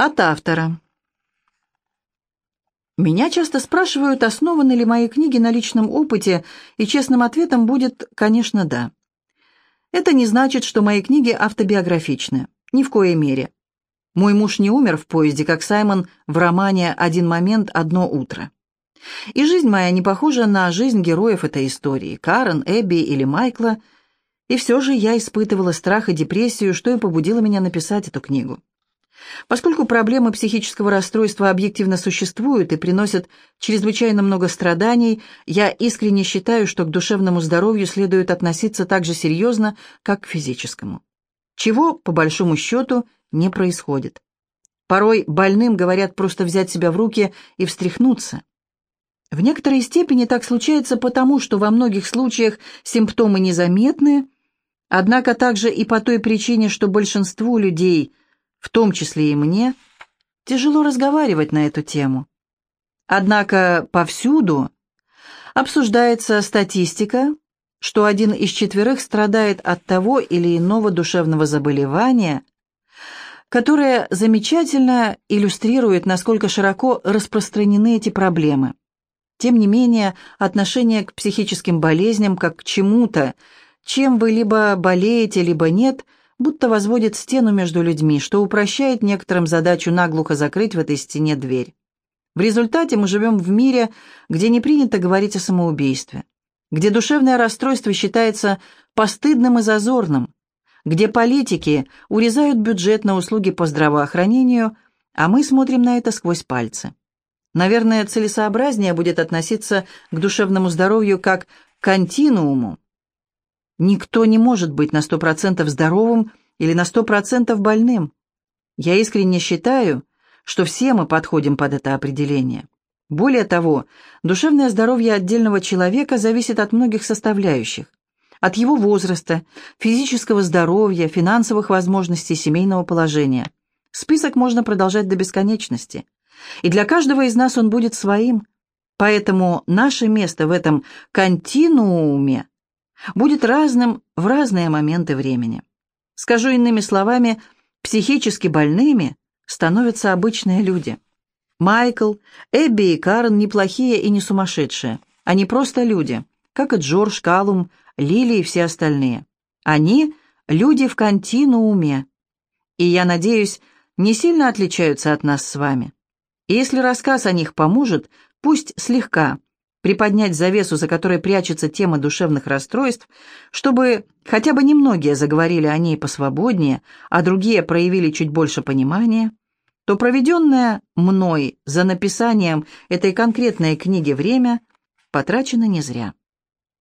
От автора. Меня часто спрашивают, основаны ли мои книги на личном опыте, и честным ответом будет, конечно, да. Это не значит, что мои книги автобиографичны. Ни в коей мере. Мой муж не умер в поезде, как Саймон в романе «Один момент, одно утро». И жизнь моя не похожа на жизнь героев этой истории, Карен, Эбби или Майкла, и все же я испытывала страх и депрессию, что и побудило меня написать эту книгу. Поскольку проблемы психического расстройства объективно существуют и приносят чрезвычайно много страданий, я искренне считаю, что к душевному здоровью следует относиться так же серьезно, как к физическому. Чего, по большому счету, не происходит. Порой больным говорят просто взять себя в руки и встряхнуться. В некоторой степени так случается потому, что во многих случаях симптомы незаметны, однако также и по той причине, что большинству людей – в том числе и мне, тяжело разговаривать на эту тему. Однако повсюду обсуждается статистика, что один из четверых страдает от того или иного душевного заболевания, которое замечательно иллюстрирует, насколько широко распространены эти проблемы. Тем не менее, отношение к психическим болезням как к чему-то, чем вы либо болеете, либо нет – будто возводит стену между людьми, что упрощает некоторым задачу наглухо закрыть в этой стене дверь. В результате мы живем в мире, где не принято говорить о самоубийстве, где душевное расстройство считается постыдным и зазорным, где политики урезают бюджет на услуги по здравоохранению, а мы смотрим на это сквозь пальцы. Наверное, целесообразнее будет относиться к душевному здоровью как к континууму, Никто не может быть на сто процентов здоровым или на сто процентов больным. Я искренне считаю, что все мы подходим под это определение. Более того, душевное здоровье отдельного человека зависит от многих составляющих. От его возраста, физического здоровья, финансовых возможностей, семейного положения. Список можно продолжать до бесконечности. И для каждого из нас он будет своим. Поэтому наше место в этом континууме будет разным в разные моменты времени. Скажу иными словами, психически больными становятся обычные люди. Майкл, Эбби и Карен неплохие и не сумасшедшие. Они просто люди, как и Джордж, Калум, Лили и все остальные. Они – люди в континууме. И, я надеюсь, не сильно отличаются от нас с вами. И если рассказ о них поможет, пусть слегка, приподнять завесу, за которой прячется тема душевных расстройств, чтобы хотя бы немногие заговорили о ней посвободнее, а другие проявили чуть больше понимания, то проведенное мной за написанием этой конкретной книги время потрачено не зря.